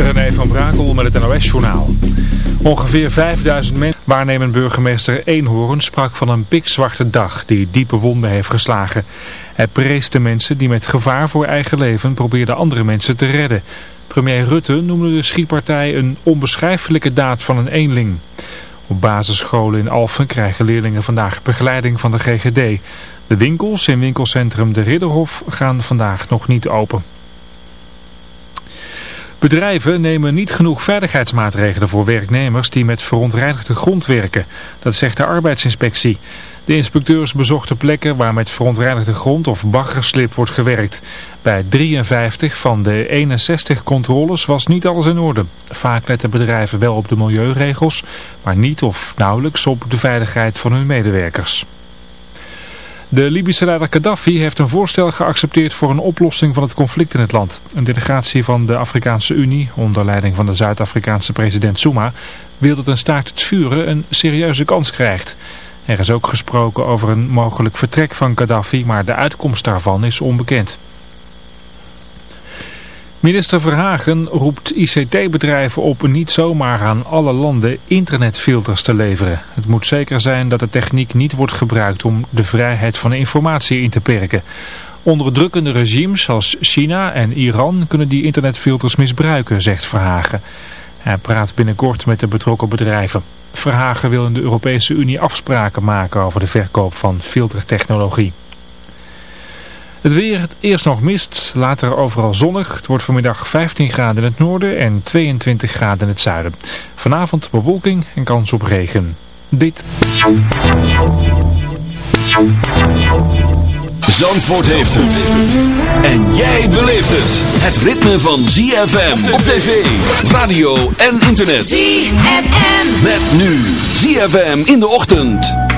René van Brakel met het NOS-journaal. Ongeveer 5000 mensen waarnemend burgemeester Eenhoorn sprak van een pikzwarte dag die diepe wonden heeft geslagen. Hij prees de mensen die met gevaar voor eigen leven probeerden andere mensen te redden. Premier Rutte noemde de schietpartij een onbeschrijfelijke daad van een eenling. Op basisscholen in Alphen krijgen leerlingen vandaag begeleiding van de GGD. De winkels in winkelcentrum De Ridderhof gaan vandaag nog niet open. Bedrijven nemen niet genoeg veiligheidsmaatregelen voor werknemers die met verontreinigde grond werken. Dat zegt de arbeidsinspectie. De inspecteurs bezochten plekken waar met verontreinigde grond of baggerslip wordt gewerkt. Bij 53 van de 61 controles was niet alles in orde. Vaak letten bedrijven wel op de milieuregels, maar niet of nauwelijks op de veiligheid van hun medewerkers. De Libische leider Gaddafi heeft een voorstel geaccepteerd voor een oplossing van het conflict in het land. Een delegatie van de Afrikaanse Unie, onder leiding van de Zuid-Afrikaanse president Zuma, wil dat een staakt het vuren een serieuze kans krijgt. Er is ook gesproken over een mogelijk vertrek van Gaddafi, maar de uitkomst daarvan is onbekend. Minister Verhagen roept ICT-bedrijven op niet zomaar aan alle landen internetfilters te leveren. Het moet zeker zijn dat de techniek niet wordt gebruikt om de vrijheid van informatie in te perken. Onderdrukkende regimes als China en Iran kunnen die internetfilters misbruiken, zegt Verhagen. Hij praat binnenkort met de betrokken bedrijven. Verhagen wil in de Europese Unie afspraken maken over de verkoop van filtertechnologie. Het weer, eerst nog mist, later overal zonnig. Het wordt vanmiddag 15 graden in het noorden en 22 graden in het zuiden. Vanavond bewolking en kans op regen. Dit. Zandvoort heeft het. En jij beleeft het. Het ritme van ZFM op tv, radio en internet. ZFM. Met nu ZFM in de ochtend.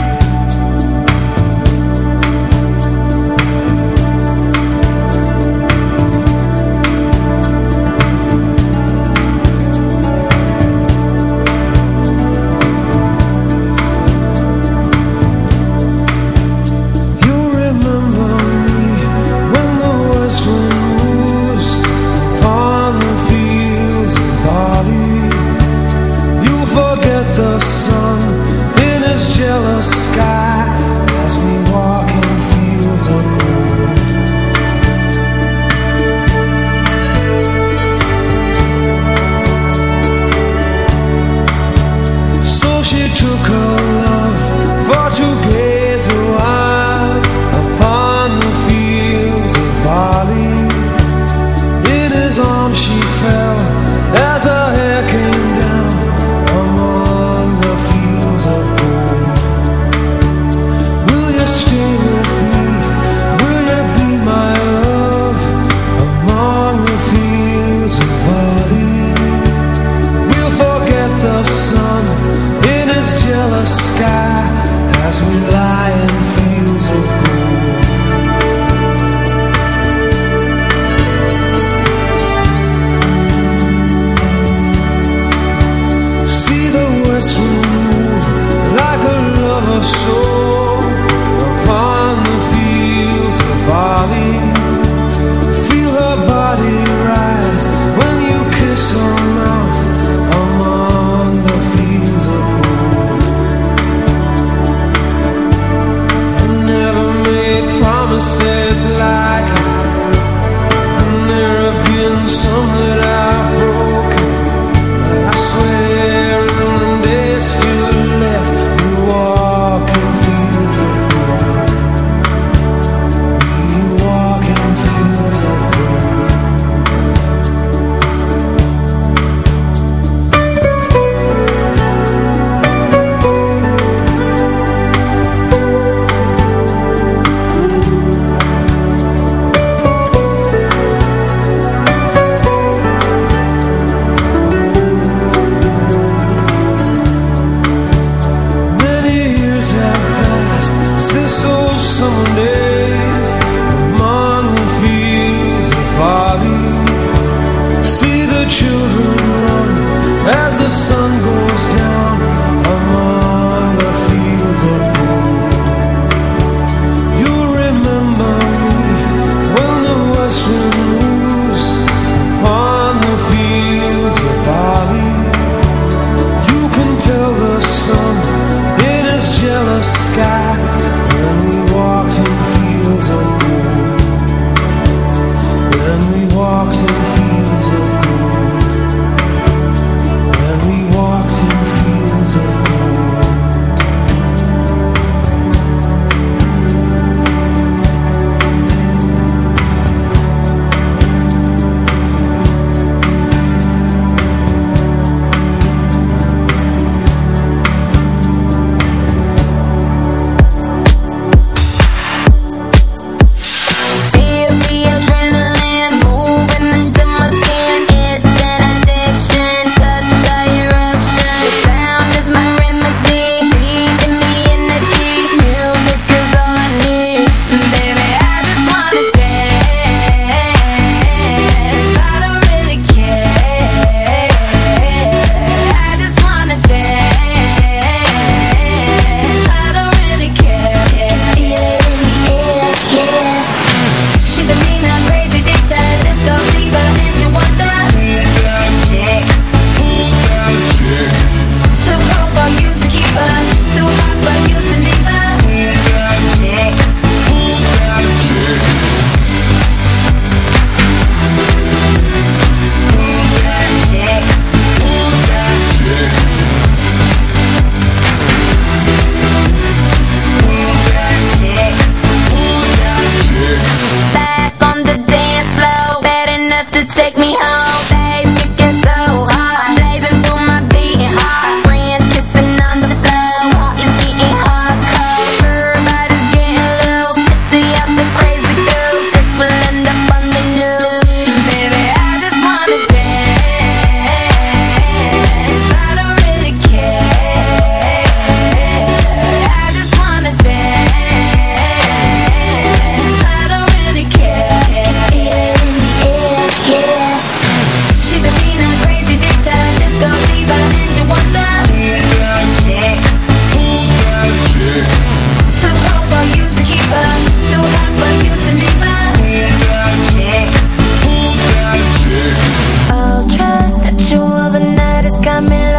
you, the night has got me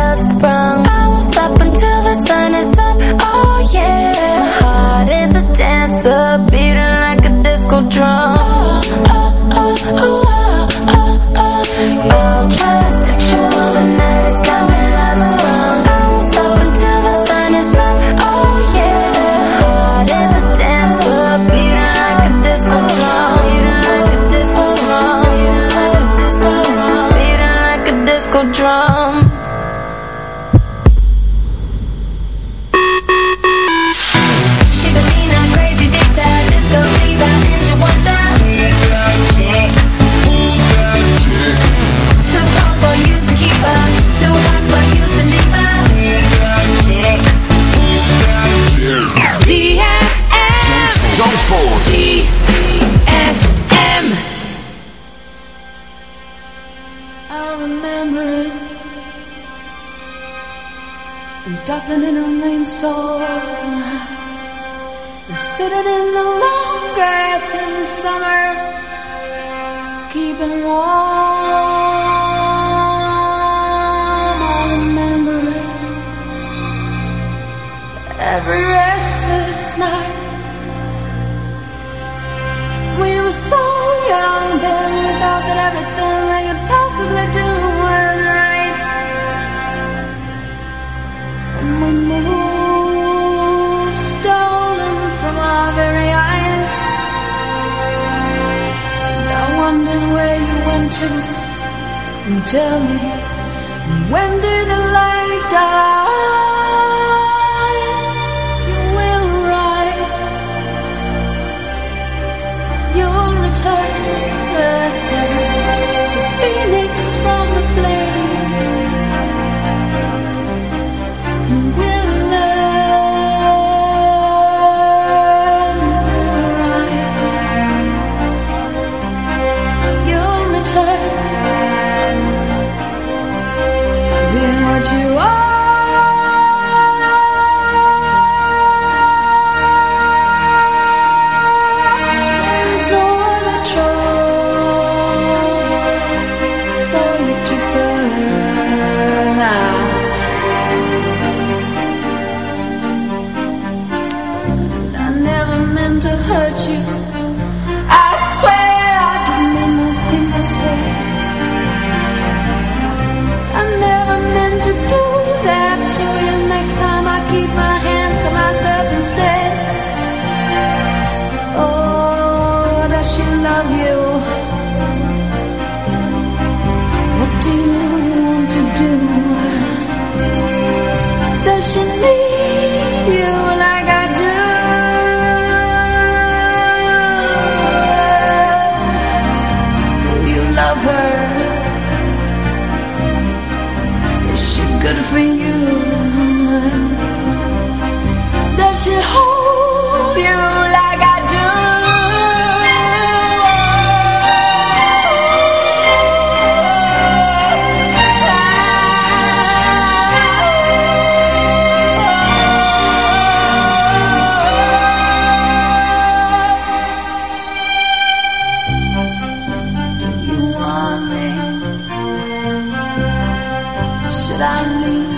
should I leave?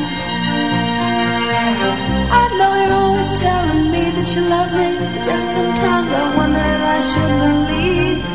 I know you're always telling me that you love me, but just sometimes I wonder if I should believe.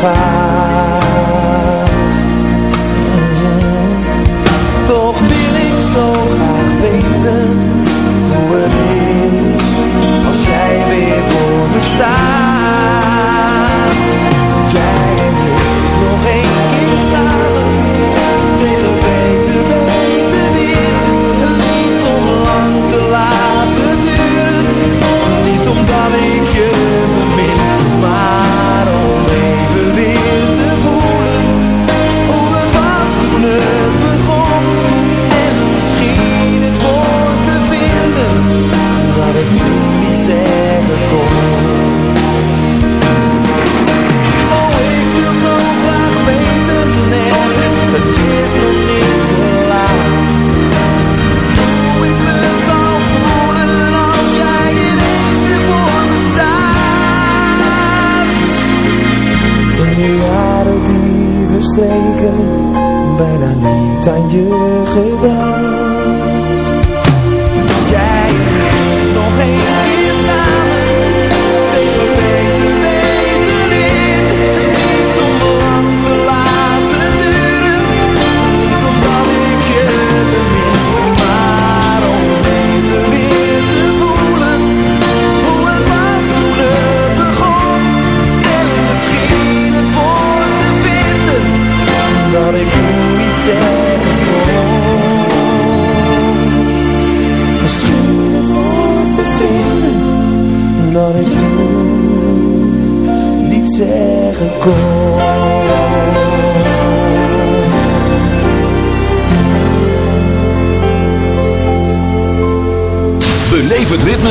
Fire.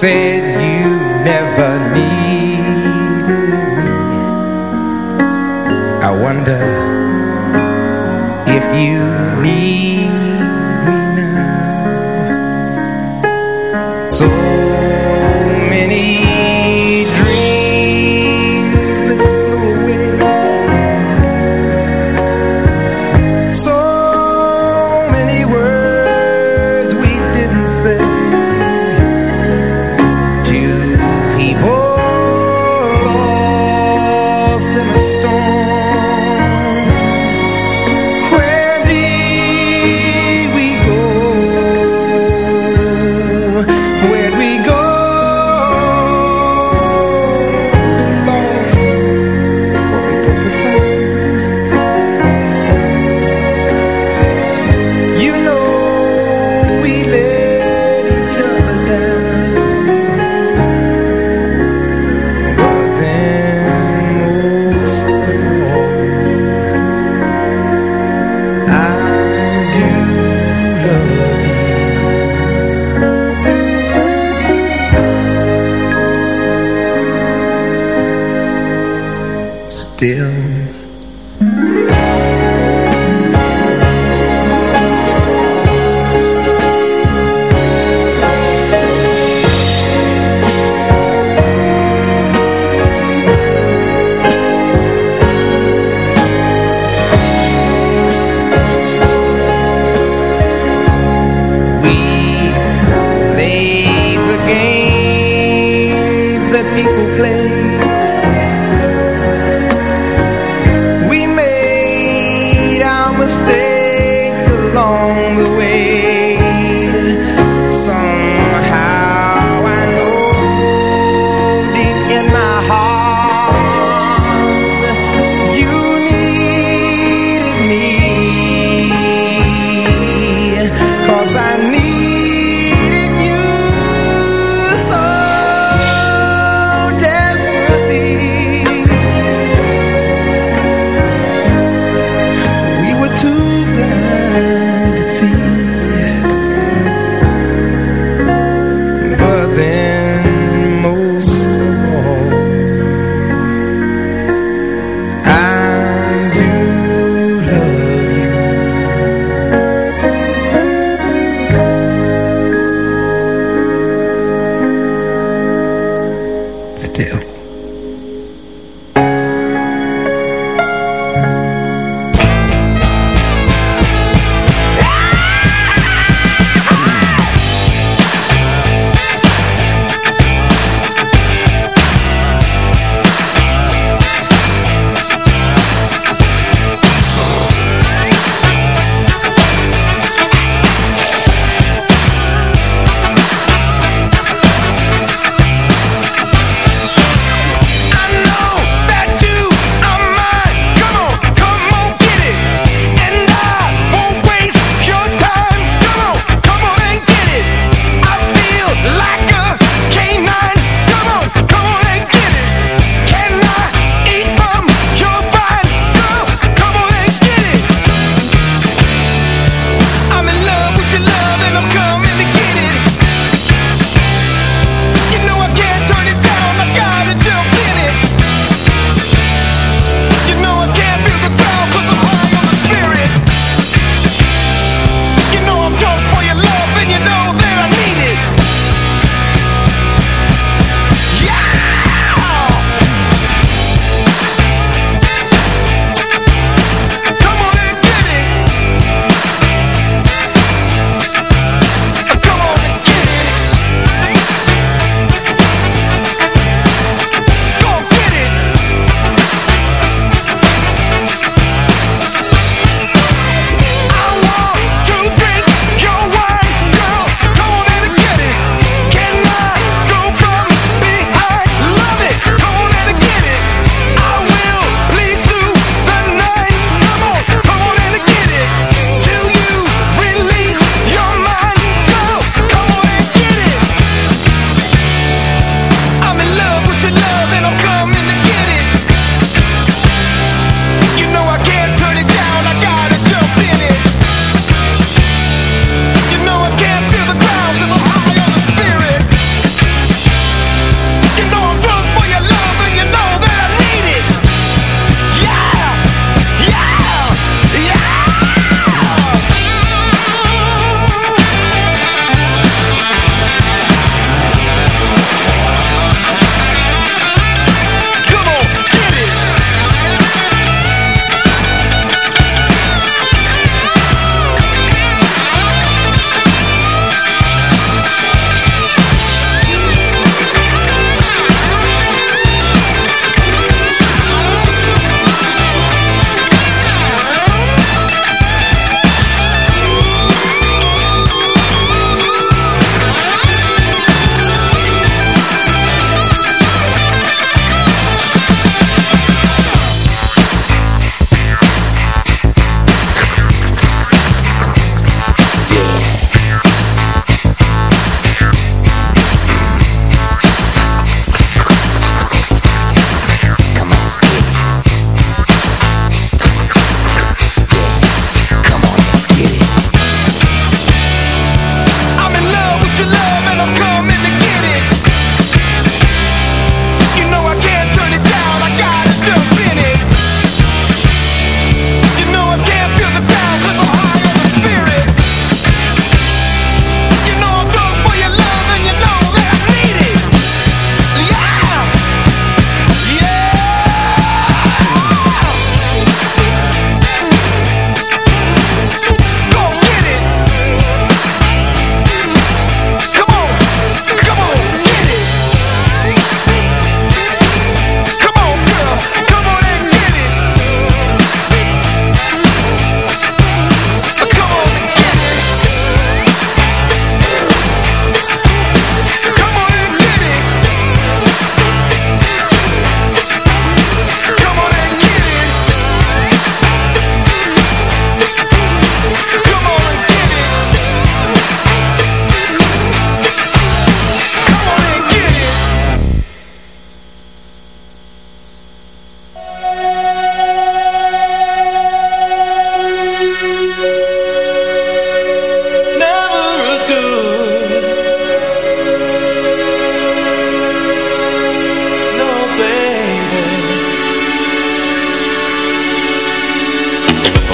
said you never needed me. I wonder if you need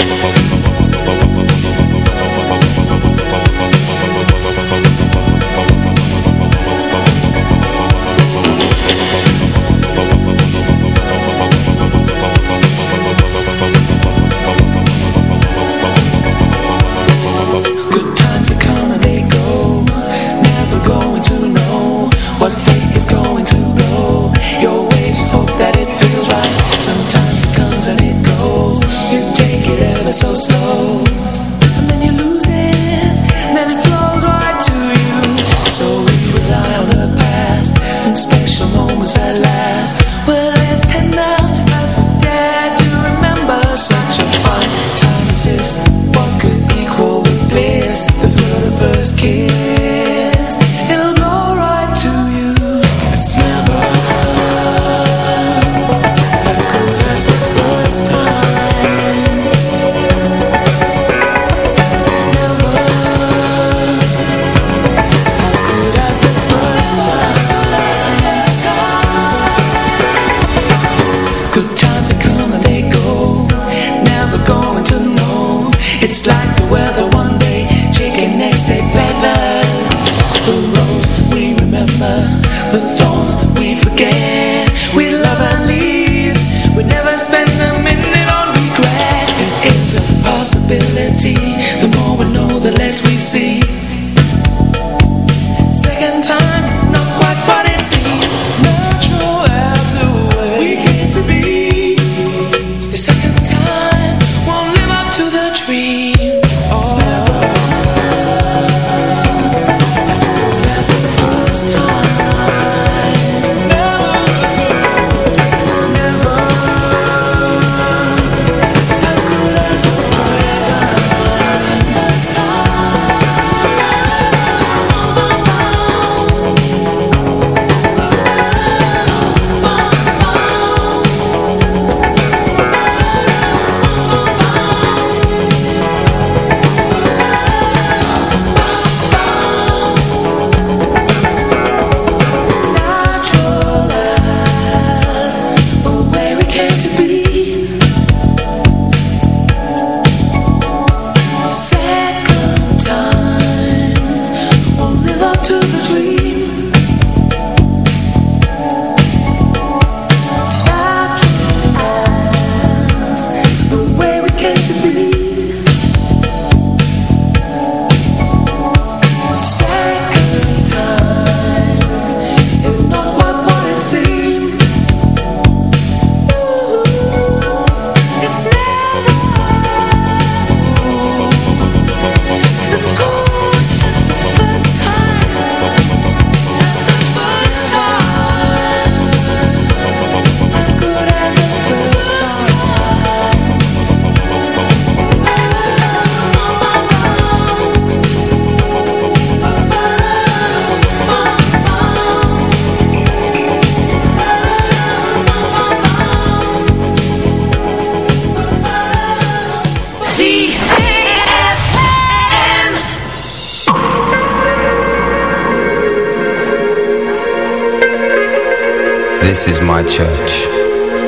Bye.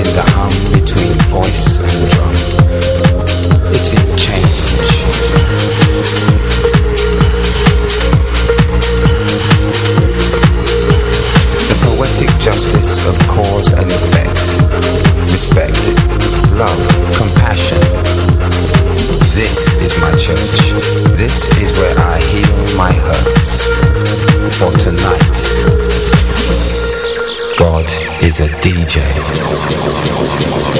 In the hum a DJ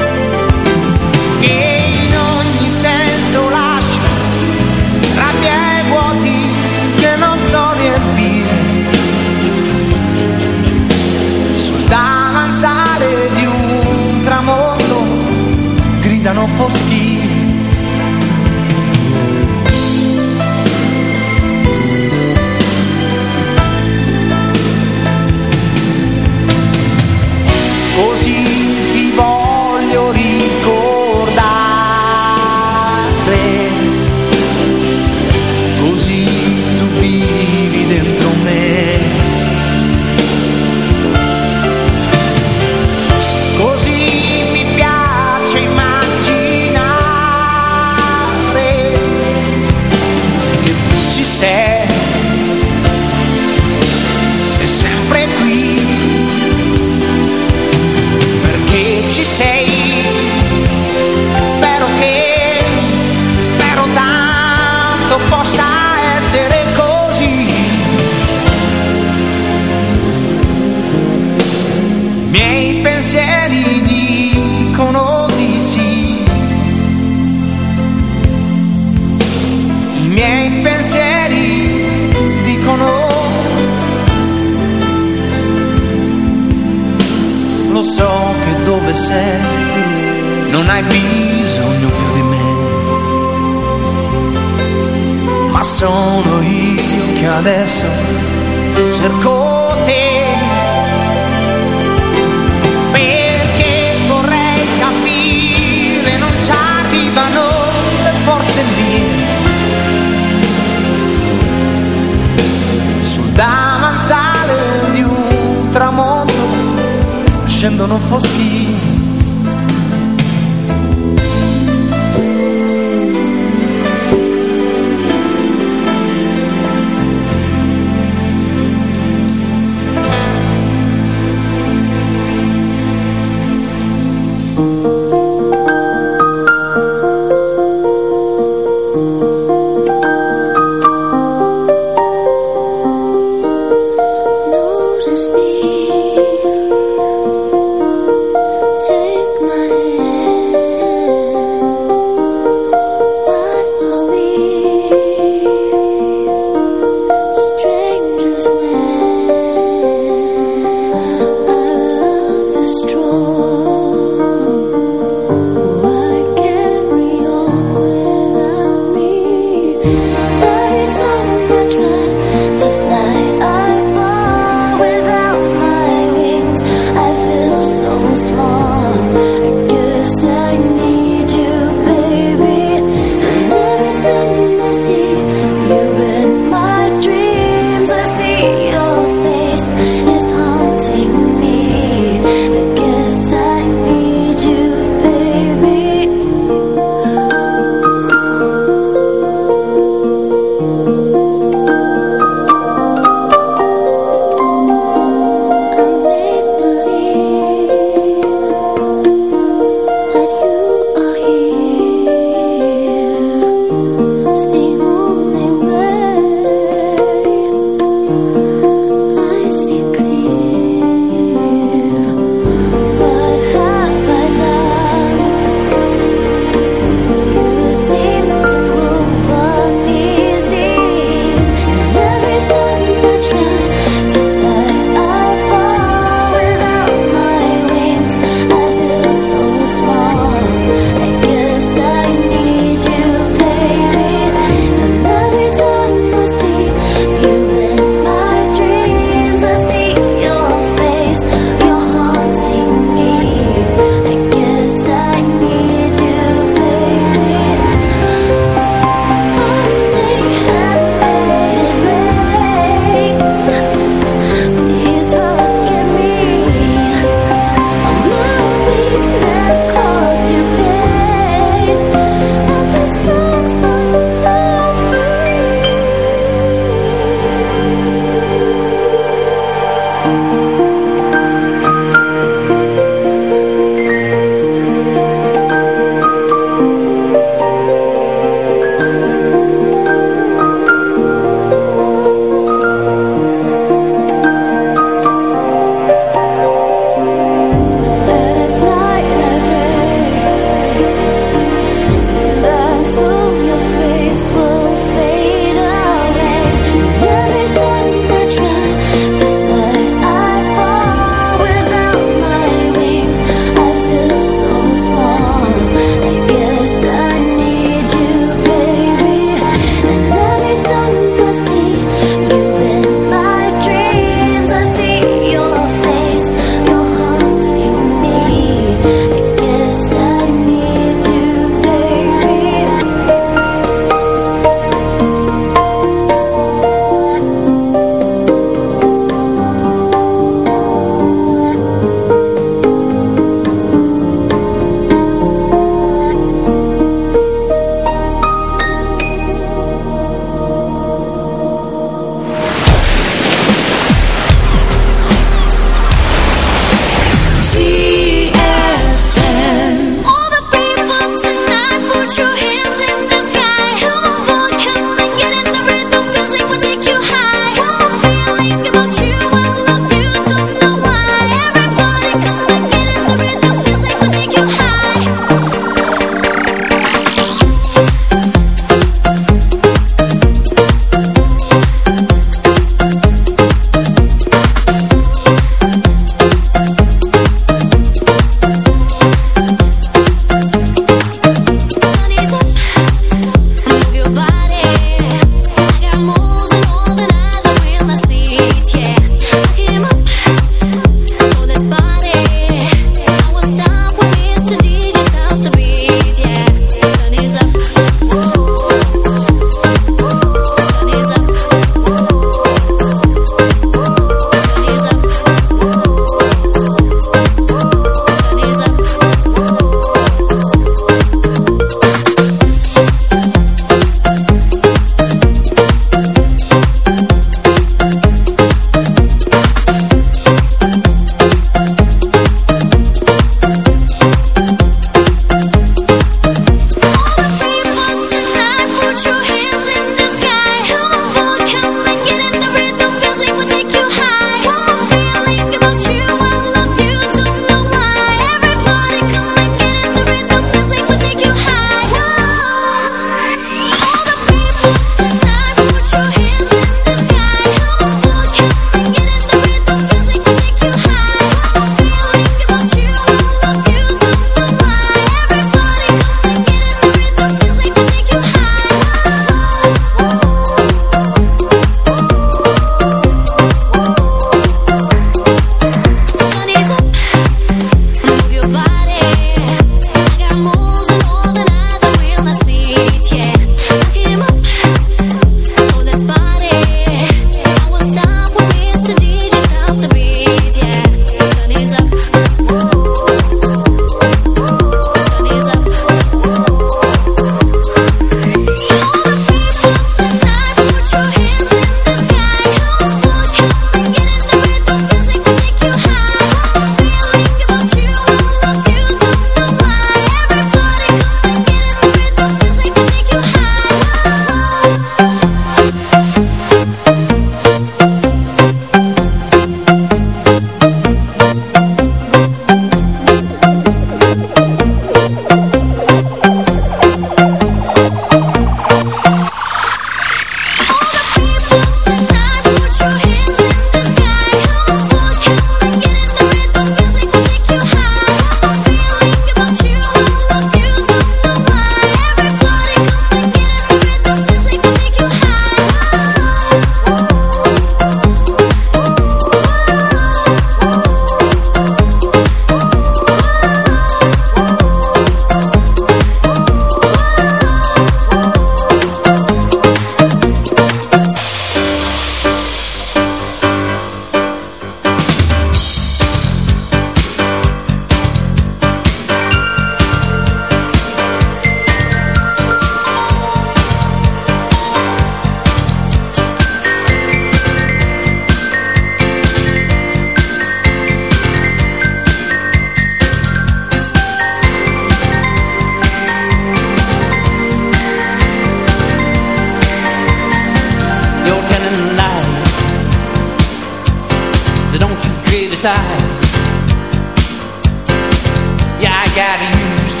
got used.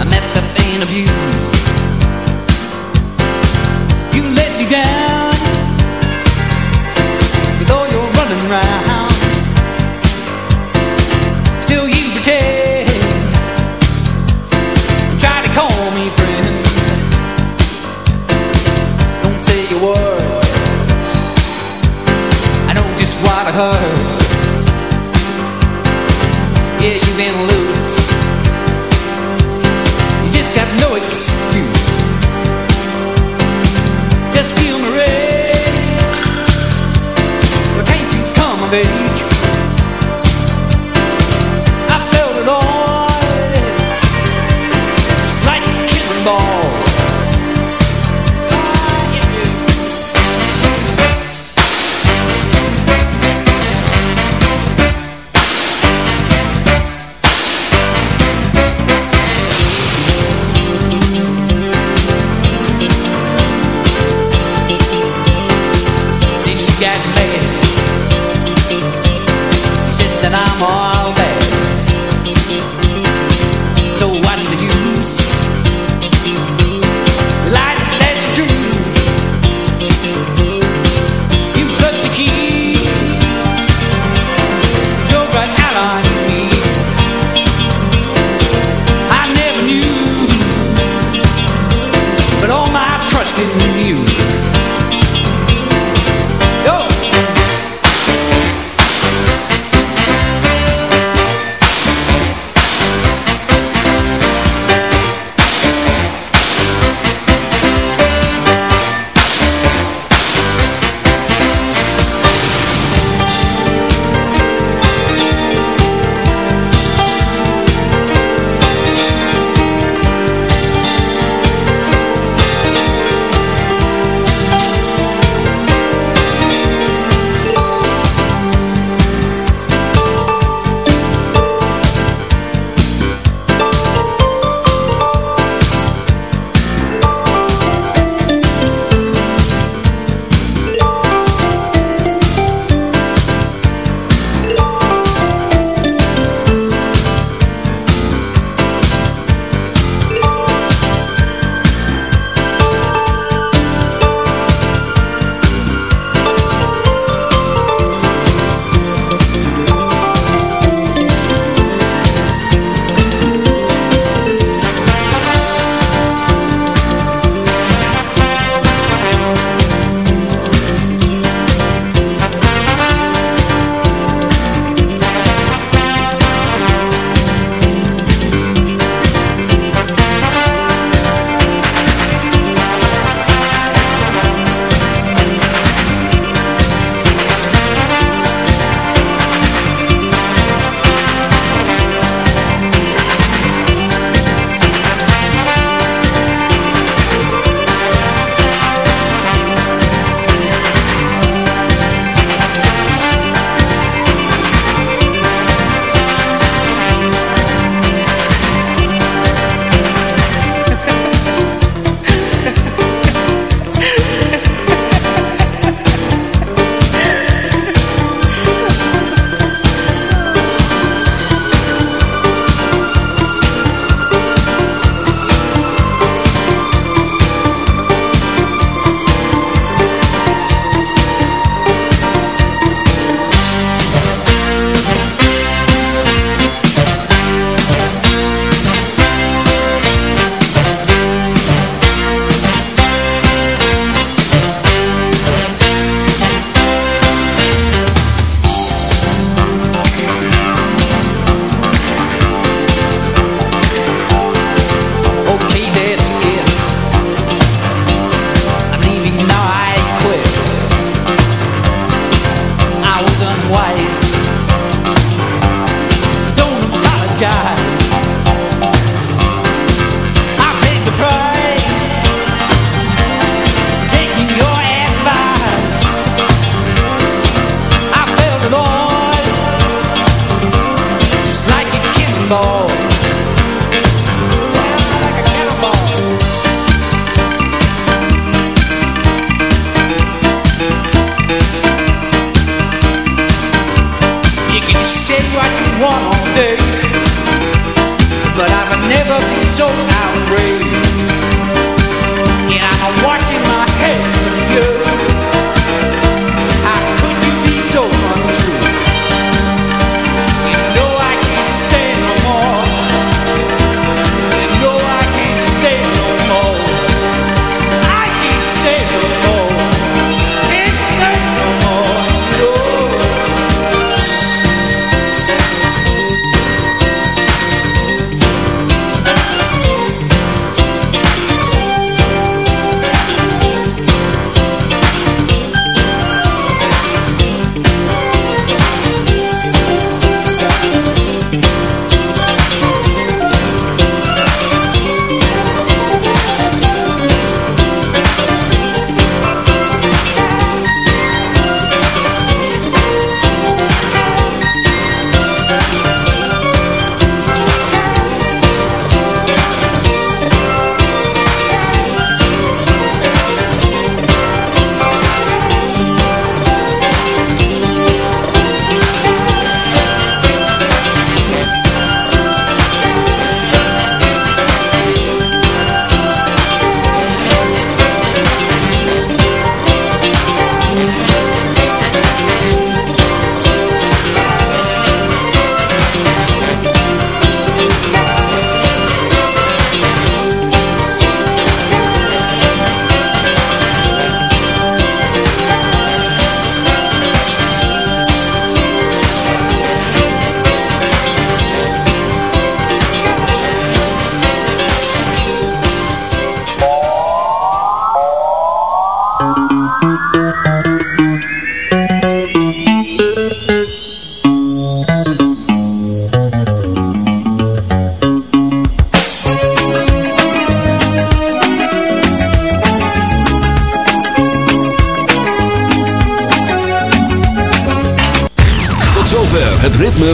I messed up. het ritme